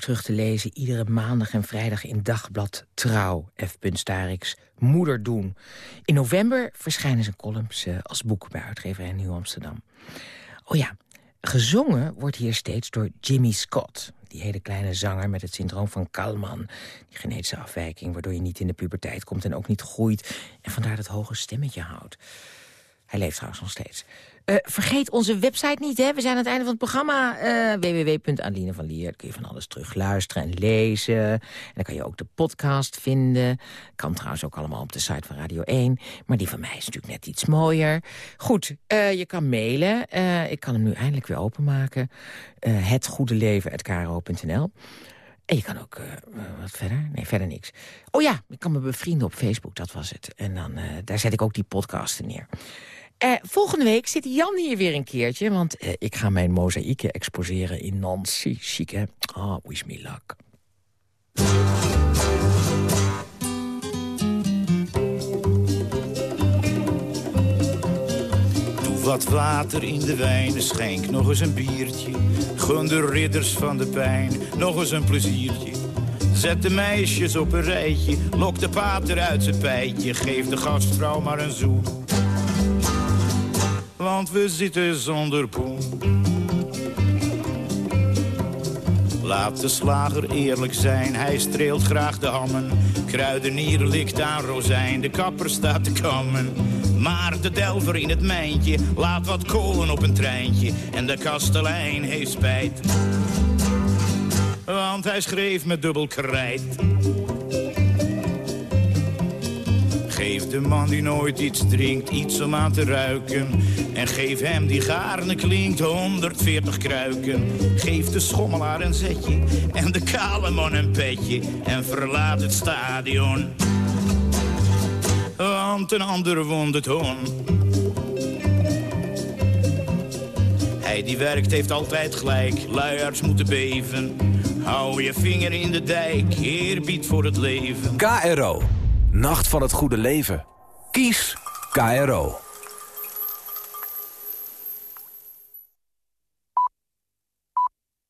Speaker 3: terug te lezen iedere maandag en vrijdag in Dagblad Trouw. F. Starix, Moeder doen. In november verschijnen zijn columns uh, als boek bij uitgeverij Nieuw Amsterdam. Oh ja, gezongen wordt hier steeds door Jimmy Scott. Die hele kleine zanger met het syndroom van Kalman. Die genetische afwijking waardoor je niet in de puberteit komt en ook niet groeit. En vandaar dat hoge stemmetje houdt. Hij leeft trouwens nog steeds. Uh, vergeet onze website niet, hè. We zijn aan het einde van het programma. Uh, www.aline van Lier. Daar kun je van alles terug luisteren en lezen. En dan kan je ook de podcast vinden. Kan trouwens ook allemaal op de site van Radio 1. Maar die van mij is natuurlijk net iets mooier. Goed, uh, je kan mailen. ik kan hem nu eindelijk weer openmaken. hetgoedeleven.kro.nl en je kan ook, wat verder? Nee, verder niks. Oh ja, ik kan me bevrienden op Facebook, dat was het. En dan, daar zet ik ook die podcasten neer. Uh, volgende week zit Jan hier weer een keertje... want uh, ik ga mijn mozaïeken exposeren in Nancy. Chic, hè? Oh, wish me luck.
Speaker 14: Doe wat water in de wijn, schenk nog eens een biertje. Gun de ridders van de pijn, nog eens een pleziertje. Zet de meisjes op een rijtje, lok de pater uit zijn pijtje. Geef de gastvrouw maar een zoen want we zitten zonder poen. Laat de slager eerlijk zijn, hij streelt graag de hammen. Kruidenier likt aan rozijn, de kapper staat te kammen. Maar de delver in het mijntje laat wat kolen op een treintje. En de kastelein heeft spijt, want hij schreef met dubbel krijt. Geef de man die nooit iets drinkt iets om aan te ruiken. En geef hem die gaarne klinkt 140 kruiken. Geef de schommelaar een zetje en de kale man een petje. En verlaat het stadion. Want een ander wond het hon. Hij die werkt heeft altijd gelijk, luiarts moeten beven. Hou je vinger in de dijk, eerbied voor het leven.
Speaker 15: KRO. Nacht van het Goede Leven. Kies KRO.